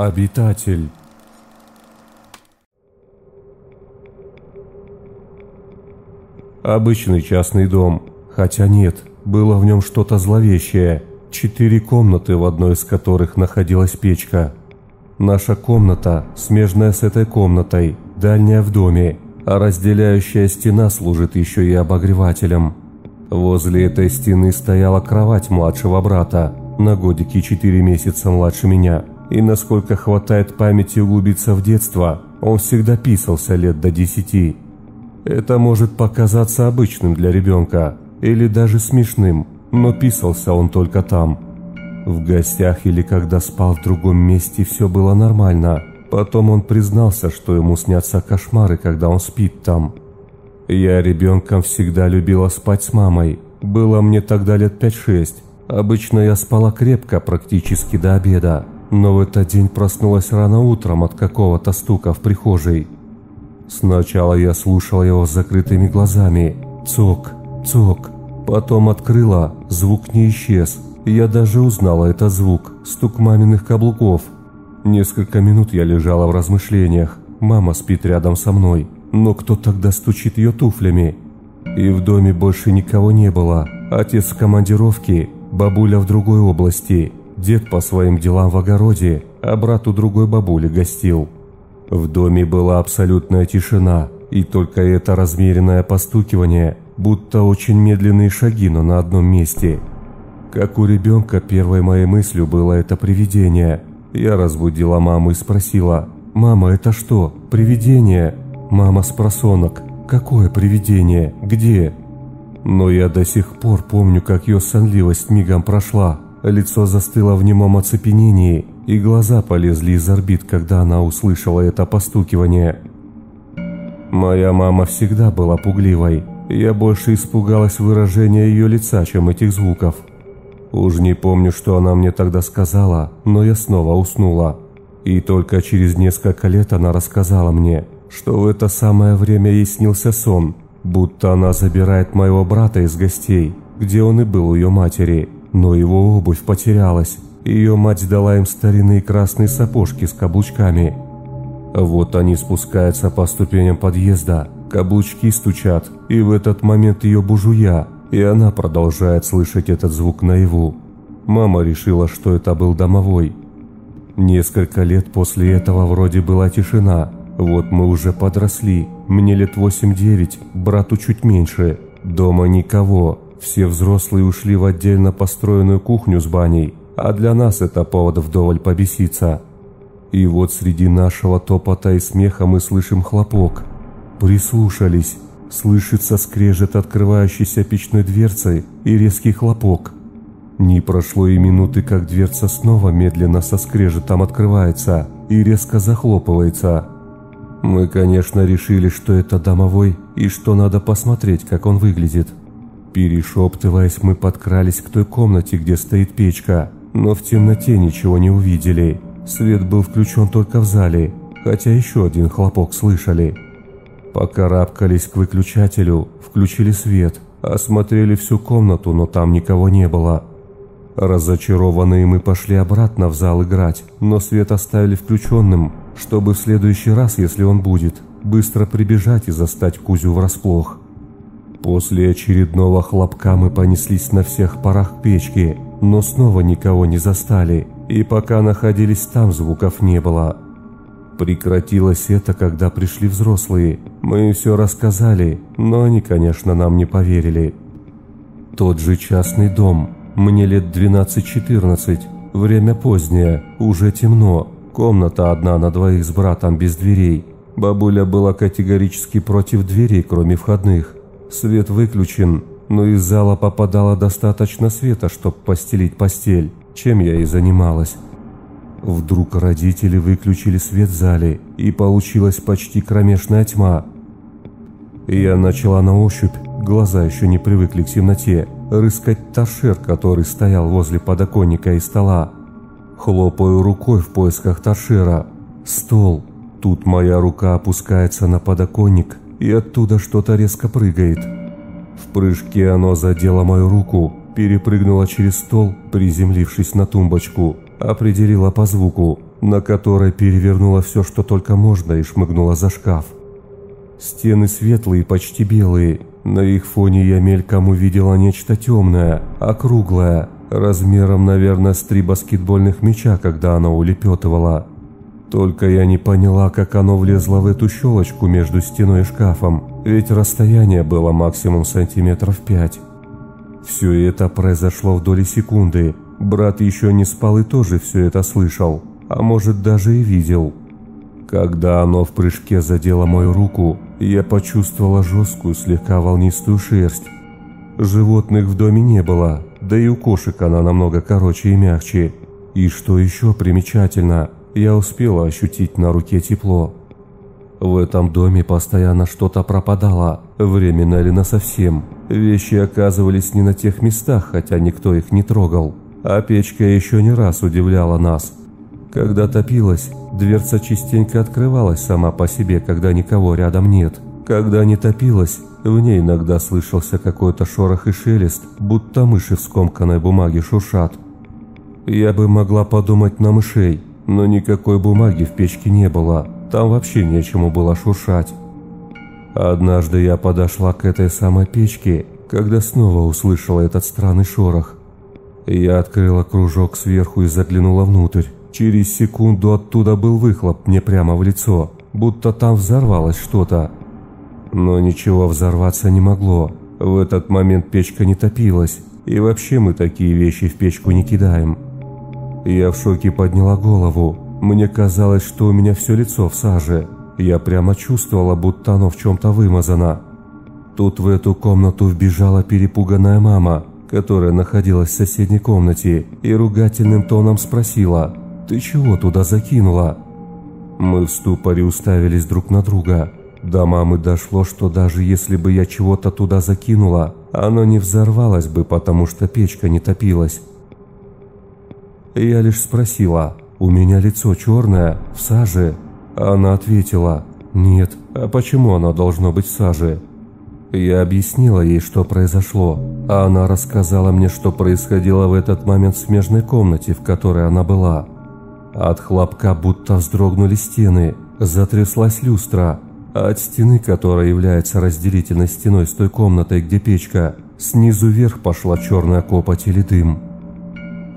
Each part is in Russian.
Обитатель. Обычный частный дом. Хотя нет, было в нем что-то зловещее. Четыре комнаты, в одной из которых находилась печка. Наша комната, смежная с этой комнатой, дальняя в доме, а разделяющая стена служит еще и обогревателем. Возле этой стены стояла кровать младшего брата, на годики четыре месяца младше меня – и насколько хватает памяти углубиться в детство, он всегда писался лет до десяти. Это может показаться обычным для ребенка или даже смешным, но писался он только там. В гостях или когда спал в другом месте все было нормально. Потом он признался, что ему снятся кошмары, когда он спит там. Я ребенком всегда любила спать с мамой. Было мне тогда лет 5-6. Обычно я спала крепко, практически до обеда но в этот день проснулась рано утром от какого-то стука в прихожей. Сначала я слушала его с закрытыми глазами. Цок, цок. Потом открыла, звук не исчез. Я даже узнала этот звук, стук маминых каблуков. Несколько минут я лежала в размышлениях. Мама спит рядом со мной, но кто тогда стучит ее туфлями? И в доме больше никого не было. Отец в командировке, бабуля в другой области. Дед по своим делам в огороде, а брат у другой бабули гостил. В доме была абсолютная тишина, и только это размеренное постукивание, будто очень медленные шаги, но на одном месте. Как у ребенка первой моей мыслью было это привидение. Я разбудила маму и спросила, «Мама, это что, привидение?» Мама с просонок, «Какое привидение? Где?» Но я до сих пор помню, как ее сонливость мигом прошла, Лицо застыло в немом оцепенении, и глаза полезли из орбит, когда она услышала это постукивание. Моя мама всегда была пугливой. Я больше испугалась выражения ее лица, чем этих звуков. Уж не помню, что она мне тогда сказала, но я снова уснула. И только через несколько лет она рассказала мне, что в это самое время ей снился сон, будто она забирает моего брата из гостей, где он и был у ее матери – но его обувь потерялась. Ее мать дала им старинные красные сапожки с каблучками. Вот они спускаются по ступеням подъезда, каблучки стучат, и в этот момент ее бужуя, и она продолжает слышать этот звук наяву. Мама решила, что это был домовой. Несколько лет после этого вроде была тишина. Вот мы уже подросли, мне лет 8-9, брату чуть меньше. Дома никого, все взрослые ушли в отдельно построенную кухню с баней, а для нас это повод вдоволь побеситься. И вот среди нашего топота и смеха мы слышим хлопок. Прислушались. Слышится скрежет открывающейся печной дверцей и резкий хлопок. Не прошло и минуты, как дверца снова медленно со скрежетом открывается и резко захлопывается. Мы, конечно, решили, что это домовой и что надо посмотреть, как он выглядит. Перешептываясь, мы подкрались к той комнате, где стоит печка, но в темноте ничего не увидели. Свет был включен только в зале, хотя еще один хлопок слышали. Пока рабкались к выключателю, включили свет, осмотрели всю комнату, но там никого не было. Разочарованные мы пошли обратно в зал играть, но свет оставили включенным, чтобы в следующий раз, если он будет, быстро прибежать и застать Кузю врасплох. После очередного хлопка мы понеслись на всех парах к печке, но снова никого не застали, и пока находились там, звуков не было. Прекратилось это, когда пришли взрослые. Мы все рассказали, но они, конечно, нам не поверили. Тот же частный дом. Мне лет 12-14. Время позднее, уже темно. Комната одна на двоих с братом без дверей. Бабуля была категорически против дверей, кроме входных. Свет выключен, но из зала попадало достаточно света, чтобы постелить постель, чем я и занималась. Вдруг родители выключили свет в зале, и получилась почти кромешная тьма. Я начала на ощупь, глаза еще не привыкли к темноте, рыскать торшер, который стоял возле подоконника и стола. Хлопаю рукой в поисках торшера. Стол. Тут моя рука опускается на подоконник, и оттуда что-то резко прыгает. В прыжке оно задело мою руку, перепрыгнуло через стол, приземлившись на тумбочку, определила по звуку. на которой перевернула все, что только можно, и шмыгнула за шкаф. Стены светлые, почти белые. На их фоне я мельком увидела нечто темное, округлое, размером, наверное, с три баскетбольных мяча, когда она улепетывала. Только я не поняла, как оно влезло в эту щелочку между стеной и шкафом, ведь расстояние было максимум сантиметров пять. Все это произошло в доли секунды. Брат еще не спал и тоже все это слышал, а может даже и видел. Когда оно в прыжке задело мою руку, я почувствовала жесткую, слегка волнистую шерсть. Животных в доме не было, да и у кошек она намного короче и мягче. И что еще примечательно, я успела ощутить на руке тепло. В этом доме постоянно что-то пропадало, временно или насовсем. Вещи оказывались не на тех местах, хотя никто их не трогал. А печка еще не раз удивляла нас. Когда топилась, дверца частенько открывалась сама по себе, когда никого рядом нет. Когда не топилась, в ней иногда слышался какой-то шорох и шелест, будто мыши в скомканной бумаге шуршат. Я бы могла подумать на мышей, но никакой бумаги в печке не было, там вообще нечему было шуршать. Однажды я подошла к этой самой печке, когда снова услышала этот странный шорох. Я открыла кружок сверху и заглянула внутрь. Через секунду оттуда был выхлоп мне прямо в лицо, будто там взорвалось что-то. Но ничего взорваться не могло. В этот момент печка не топилась, и вообще мы такие вещи в печку не кидаем. Я в шоке подняла голову. Мне казалось, что у меня все лицо в саже. Я прямо чувствовала, будто оно в чем-то вымазано. Тут в эту комнату вбежала перепуганная мама, которая находилась в соседней комнате, и ругательным тоном спросила «Ты чего туда закинула?» Мы в ступоре уставились друг на друга. До мамы дошло, что даже если бы я чего-то туда закинула, оно не взорвалось бы, потому что печка не топилась. Я лишь спросила, у меня лицо черное, в саже. Она ответила, нет, а почему оно должно быть в саже? Я объяснила ей, что произошло, а она рассказала мне, что происходило в этот момент в смежной комнате, в которой она была. От хлопка будто вздрогнули стены, затряслась люстра, а от стены, которая является разделительной стеной с той комнатой, где печка, снизу вверх пошла черная копоть или дым.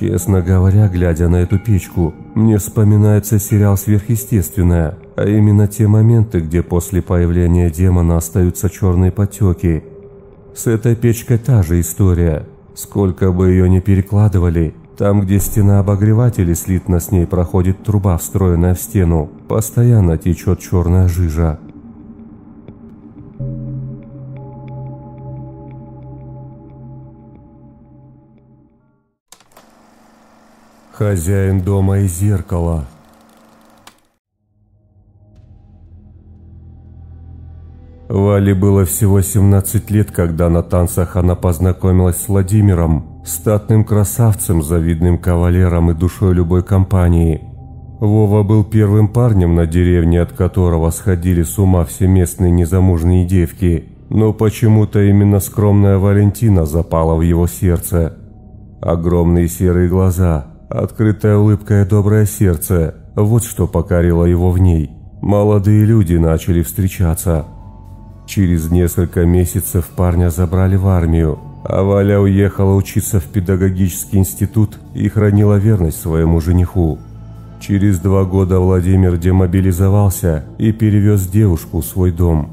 Честно говоря, глядя на эту печку, мне вспоминается сериал «Сверхъестественное», а именно те моменты, где после появления демона остаются черные потеки. С этой печкой та же история. Сколько бы ее ни перекладывали, там, где стена обогревателя слитно с ней проходит труба, встроенная в стену, постоянно течет черная жижа. Хозяин дома и зеркало. Вале было всего 17 лет, когда на танцах она познакомилась с Владимиром, статным красавцем, завидным кавалером и душой любой компании. Вова был первым парнем на деревне, от которого сходили с ума все местные незамужние девки, но почему-то именно скромная Валентина запала в его сердце. Огромные серые глаза – Открытая улыбка и доброе сердце – вот что покорило его в ней. Молодые люди начали встречаться. Через несколько месяцев парня забрали в армию, а Валя уехала учиться в педагогический институт и хранила верность своему жениху. Через два года Владимир демобилизовался и перевез девушку в свой дом.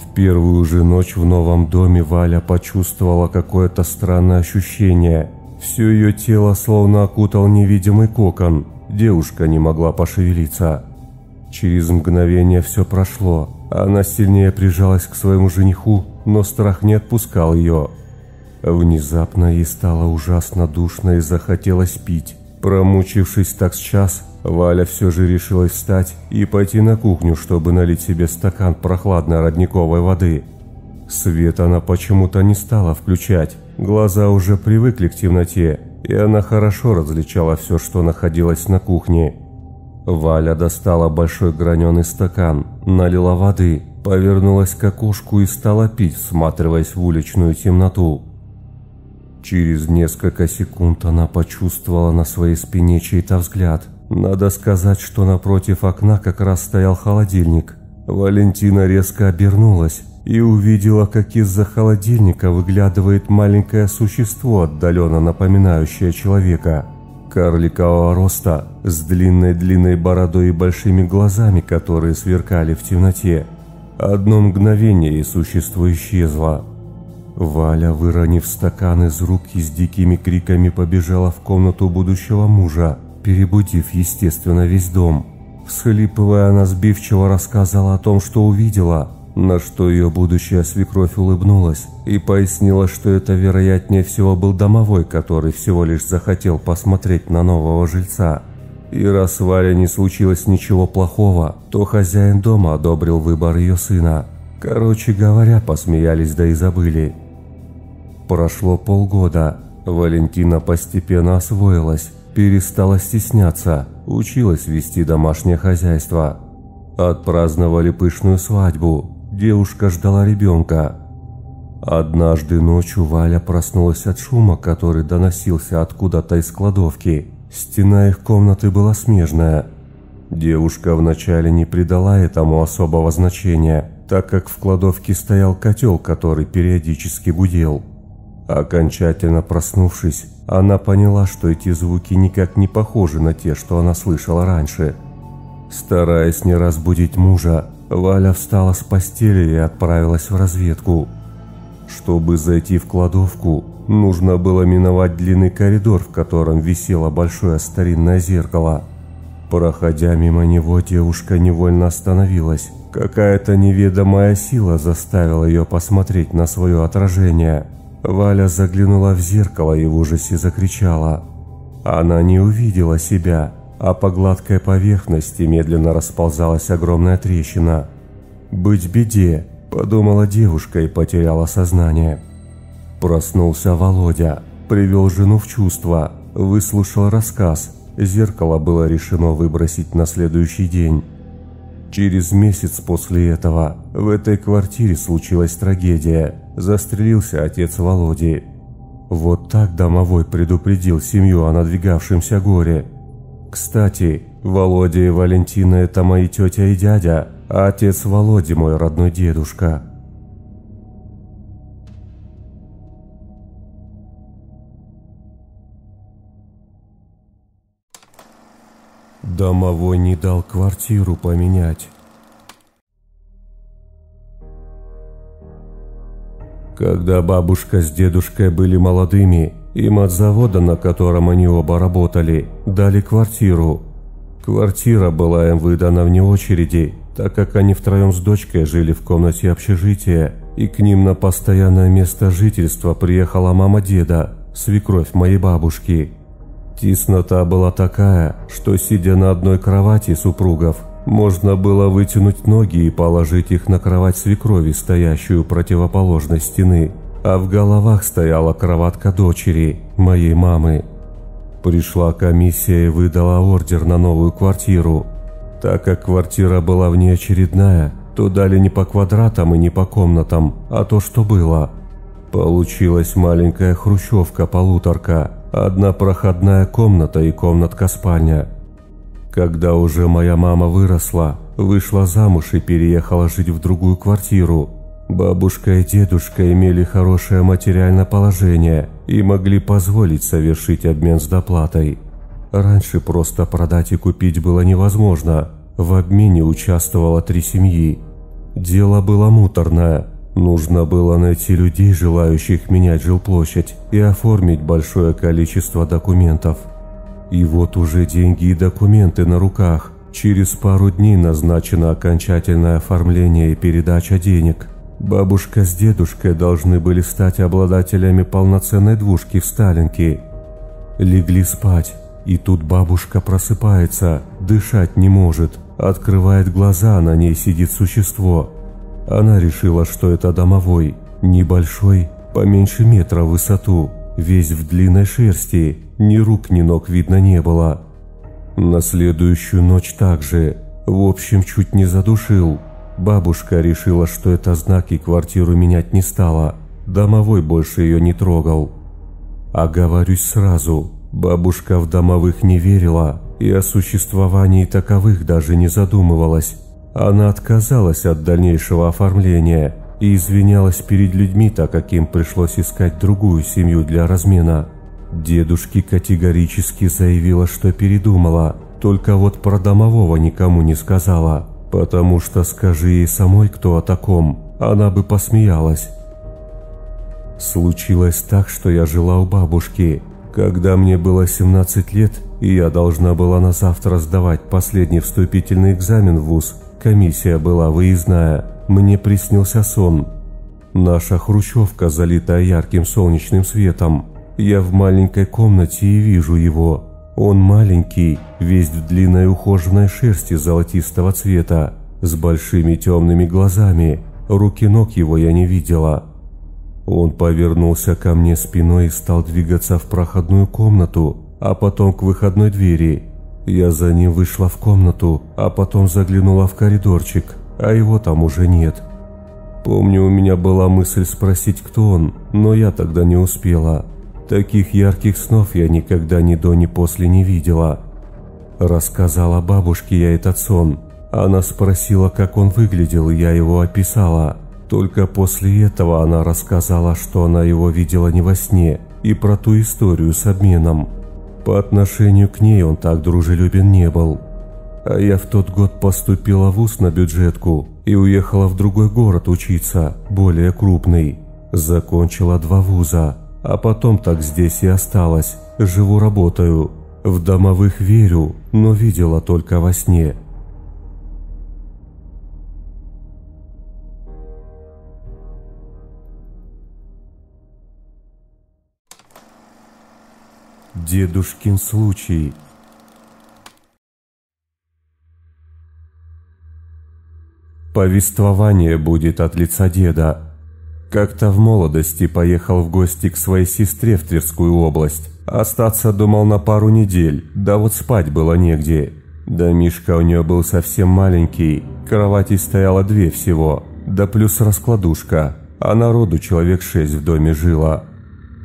В первую же ночь в новом доме Валя почувствовала какое-то странное ощущение – все ее тело словно окутал невидимый кокон. Девушка не могла пошевелиться. Через мгновение все прошло. Она сильнее прижалась к своему жениху, но страх не отпускал ее. Внезапно ей стало ужасно душно и захотелось пить. Промучившись так с час, Валя все же решилась встать и пойти на кухню, чтобы налить себе стакан прохладной родниковой воды. Свет она почему-то не стала включать. Глаза уже привыкли к темноте, и она хорошо различала все, что находилось на кухне. Валя достала большой граненый стакан, налила воды, повернулась к окошку и стала пить, всматриваясь в уличную темноту. Через несколько секунд она почувствовала на своей спине чей-то взгляд, Надо сказать, что напротив окна как раз стоял холодильник. Валентина резко обернулась и увидела, как из-за холодильника выглядывает маленькое существо, отдаленно напоминающее человека. Карликового роста, с длинной-длинной бородой и большими глазами, которые сверкали в темноте. Одно мгновение и существо исчезло. Валя, выронив стакан из рук с дикими криками побежала в комнату будущего мужа, перебудив, естественно, весь дом. Всхлипывая, она сбивчиво рассказала о том, что увидела, на что ее будущая свекровь улыбнулась и пояснила, что это вероятнее всего был домовой, который всего лишь захотел посмотреть на нового жильца. И раз Валя не случилось ничего плохого, то хозяин дома одобрил выбор ее сына. Короче говоря, посмеялись да и забыли. Прошло полгода. Валентина постепенно освоилась, перестала стесняться, училась вести домашнее хозяйство. Отпраздновали пышную свадьбу. Девушка ждала ребенка. Однажды ночью Валя проснулась от шума, который доносился откуда-то из кладовки. Стена их комнаты была смежная. Девушка вначале не придала этому особого значения, так как в кладовке стоял котел, который периодически гудел. Окончательно проснувшись, она поняла, что эти звуки никак не похожи на те, что она слышала раньше. Стараясь не разбудить мужа, Валя встала с постели и отправилась в разведку. Чтобы зайти в кладовку, нужно было миновать длинный коридор, в котором висело большое старинное зеркало. Проходя мимо него, девушка невольно остановилась. Какая-то неведомая сила заставила ее посмотреть на свое отражение – Валя заглянула в зеркало и в ужасе закричала. Она не увидела себя, а по гладкой поверхности медленно расползалась огромная трещина. «Быть беде», – подумала девушка и потеряла сознание. Проснулся Володя, привел жену в чувство, выслушал рассказ. Зеркало было решено выбросить на следующий день. Через месяц после этого в этой квартире случилась трагедия. Застрелился отец Володи. Вот так домовой предупредил семью о надвигавшемся горе. Кстати, Володя и Валентина – это мои тетя и дядя, а отец Володи – мой родной дедушка. Домовой не дал квартиру поменять. Когда бабушка с дедушкой были молодыми, им от завода, на котором они оба работали, дали квартиру. Квартира была им выдана вне очереди, так как они втроем с дочкой жили в комнате общежития, и к ним на постоянное место жительства приехала мама деда, свекровь моей бабушки. Теснота была такая, что сидя на одной кровати супругов, можно было вытянуть ноги и положить их на кровать свекрови, стоящую противоположной стены, а в головах стояла кроватка дочери, моей мамы. Пришла комиссия и выдала ордер на новую квартиру. Так как квартира была внеочередная, то дали не по квадратам и не по комнатам, а то, что было. Получилась маленькая хрущевка-полуторка – Одна проходная комната и комнатка-спальня. Когда уже моя мама выросла, вышла замуж и переехала жить в другую квартиру, бабушка и дедушка имели хорошее материальное положение и могли позволить совершить обмен с доплатой. Раньше просто продать и купить было невозможно. В обмене участвовало три семьи. Дело было муторное – Нужно было найти людей, желающих менять жилплощадь, и оформить большое количество документов. И вот уже деньги и документы на руках. Через пару дней назначено окончательное оформление и передача денег. Бабушка с дедушкой должны были стать обладателями полноценной двушки в Сталинке. Легли спать, и тут бабушка просыпается, дышать не может. Открывает глаза, на ней сидит существо – она решила, что это домовой, небольшой, поменьше метра в высоту, весь в длинной шерсти, ни рук, ни ног видно не было. На следующую ночь также, в общем, чуть не задушил. Бабушка решила, что это знак и квартиру менять не стала. Домовой больше ее не трогал. Оговорюсь сразу, бабушка в домовых не верила, и о существовании таковых даже не задумывалась. Она отказалась от дальнейшего оформления и извинялась перед людьми, так как им пришлось искать другую семью для размена. Дедушке категорически заявила, что передумала, только вот про домового никому не сказала, потому что скажи ей самой кто о таком, она бы посмеялась. Случилось так, что я жила у бабушки. Когда мне было 17 лет, и я должна была на завтра сдавать последний вступительный экзамен в ВУЗ, комиссия была выездная, мне приснился сон. Наша хрущевка, залитая ярким солнечным светом. Я в маленькой комнате и вижу его. Он маленький, весь в длинной ухоженной шерсти золотистого цвета, с большими темными глазами. Руки ног его я не видела. Он повернулся ко мне спиной и стал двигаться в проходную комнату, а потом к выходной двери. Я за ним вышла в комнату, а потом заглянула в коридорчик, а его там уже нет. Помню, у меня была мысль спросить, кто он, но я тогда не успела. Таких ярких снов я никогда ни до, ни после не видела. Рассказала бабушке я этот сон. Она спросила, как он выглядел, и я его описала. Только после этого она рассказала, что она его видела не во сне, и про ту историю с обменом. По отношению к ней он так дружелюбен не был. А я в тот год поступила в ВУЗ на бюджетку и уехала в другой город учиться, более крупный. Закончила два вуза, а потом так здесь и осталась. Живу, работаю. В домовых верю, но видела только во сне. Дедушкин случай. Повествование будет от лица деда. Как-то в молодости поехал в гости к своей сестре в Тверскую область. Остаться думал на пару недель, да вот спать было негде. Домишка у нее был совсем маленький, кровати стояло две всего, да плюс раскладушка, а народу человек шесть в доме жило.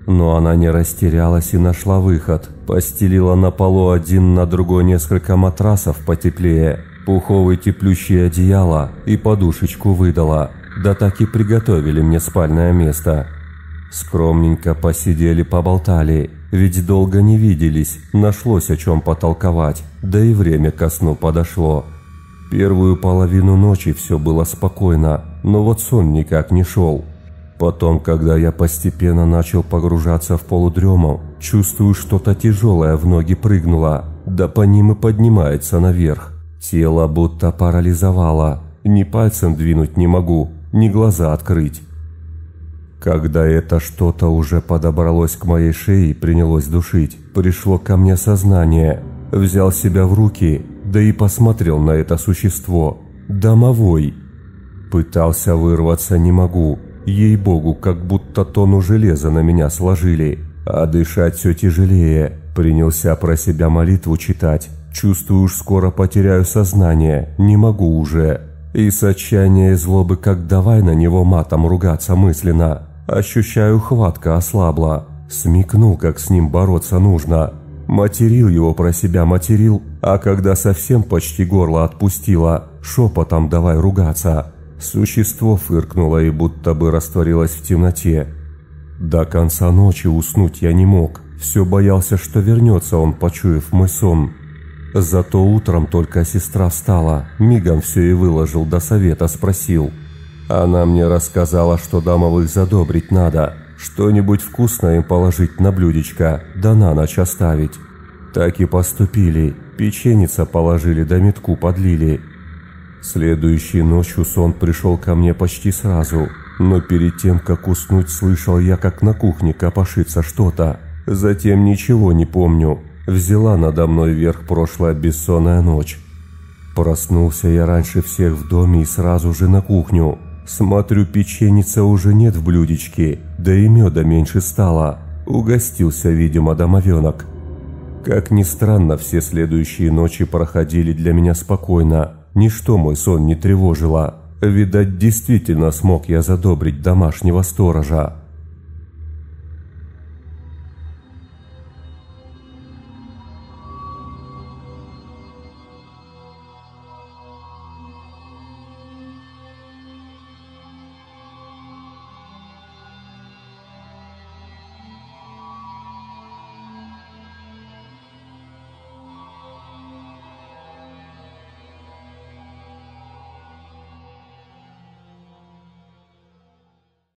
Но она не растерялась и нашла выход. Постелила на полу один на другой несколько матрасов потеплее, пуховые теплющие одеяла и подушечку выдала. Да так и приготовили мне спальное место. Скромненько посидели, поболтали, ведь долго не виделись, нашлось о чем потолковать, да и время ко сну подошло. Первую половину ночи все было спокойно, но вот сон никак не шел. Потом, когда я постепенно начал погружаться в полудрему, чувствую, что-то тяжелое в ноги прыгнуло, да по ним и поднимается наверх. Тело будто парализовало, ни пальцем двинуть не могу, ни глаза открыть. Когда это что-то уже подобралось к моей шее и принялось душить, пришло ко мне сознание, взял себя в руки, да и посмотрел на это существо. Домовой. Пытался вырваться не могу, Ей-богу, как будто тонну железа на меня сложили. А дышать все тяжелее. Принялся про себя молитву читать. Чувствую, уж скоро потеряю сознание. Не могу уже. И с отчаяния и злобы, как давай на него матом ругаться мысленно. Ощущаю, хватка ослабла. Смекнул, как с ним бороться нужно. Материл его про себя, материл, а когда совсем почти горло отпустило, шепотом давай ругаться. Существо фыркнуло и будто бы растворилось в темноте. До конца ночи уснуть я не мог. Все боялся, что вернется он, почуяв мой сон. Зато утром только сестра встала, мигом все и выложил, до совета спросил. Она мне рассказала, что дамовых задобрить надо, что-нибудь вкусное им положить на блюдечко, да на ночь оставить. Так и поступили, печеница положили, да метку подлили, Следующей ночью сон пришел ко мне почти сразу, но перед тем, как уснуть, слышал я, как на кухне копошится что-то. Затем ничего не помню. Взяла надо мной вверх прошлая бессонная ночь. Проснулся я раньше всех в доме и сразу же на кухню. Смотрю, печеница уже нет в блюдечке, да и меда меньше стало. Угостился, видимо, домовенок. Как ни странно, все следующие ночи проходили для меня спокойно. Ничто мой сон не тревожило. Видать, действительно смог я задобрить домашнего сторожа.